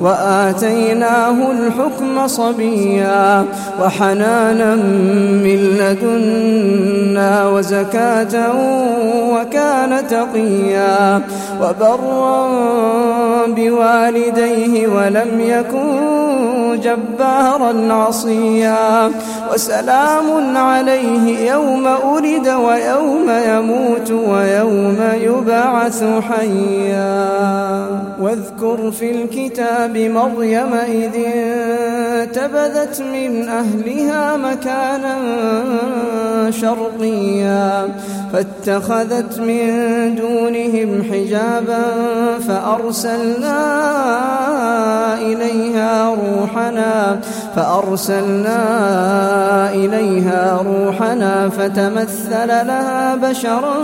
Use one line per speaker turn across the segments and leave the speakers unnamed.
وآتيناه الحكم صبيا وحنانا من لدنا وزكاة وكان تقيا وبرا بوالديه ولم يكن جبارا عصيا وسلام عليه يوم ولد ويوم يموت ويوم يبعث حيا واذكر في الكتاب مريم إذ انتبذت من أهلها مكانا شرقيا فاتخذت من دونهم حجابا فأرسلنا إليها روحنا فأرسلنا إليها روحنا فتمثل لها بشرا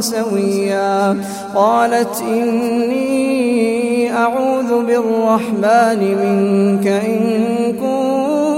سويا قالت إني أعوذ بالرحمن منك إن كنت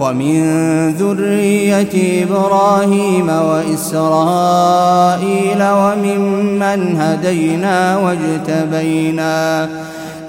ومن ذرية إبراهيم وإسرائيل وممن هدينا واجتبينا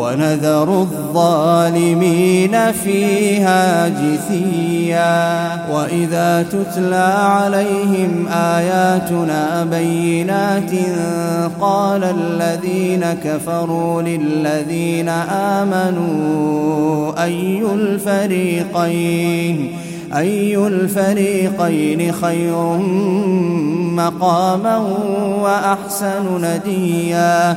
ونذر الظالمين فيها جثيا. وإذا تتلى عليهم آياتنا بينات قال الذين كفروا للذين آمنوا أي الفريقين؟ أي الفريقين خير مقاما وأحسن نديا؟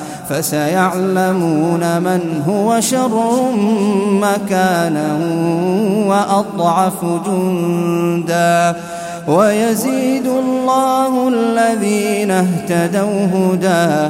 فسيعلمون من هو شر مكانا وأضعف جندا. ويزيد الله الذين اهتدوا هدى.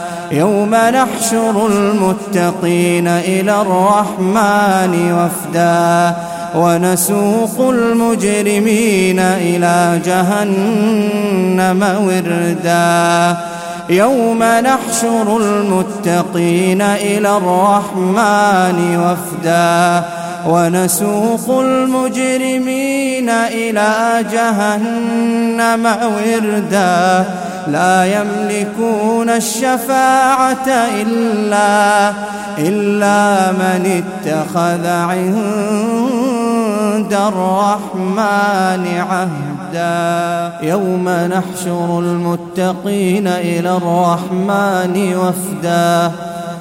يوم نحشر المتقين إلى الرحمن وفدا ونسوق المجرمين إلى جهنم وردا يوم نحشر المتقين إلى الرحمن وفدا ونسوق المجرمين إلى جهنم وردا لا يملكون الشفاعة إلا إلا من اتخذ عند الرحمن عهدا. يوم نحشر المتقين إلى الرحمن وفدا.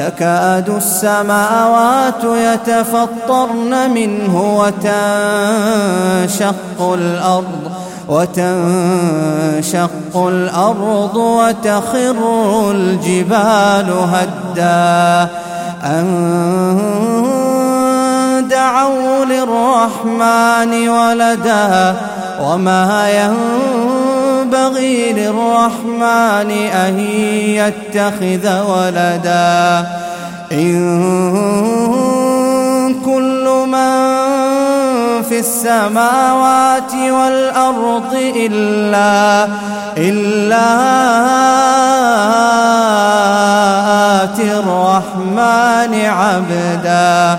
تكاد السماوات يتفطرن منه وتنشق الأرض وتنشق الأرض وتخر الجبال هدا. أن دعوا للرحمن ولدا وما ينبغي للرحمن أن يتخذ ولدا. إن كل من في السماوات والأرض إلا إلا آتي الرحمن عبدا.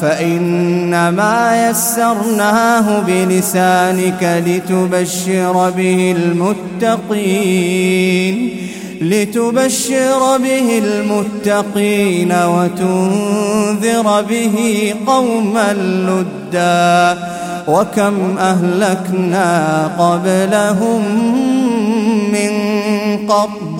فإنما يسرناه بلسانك لتبشر به المتقين لتبشر به المتقين وتنذر به قوما لدا وكم أهلكنا قبلهم من قبل.